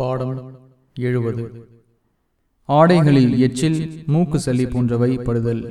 பாடம் எழுபது ஆடைகளில் எச்சில் மூக்கு சளி போன்றவை படுதல்.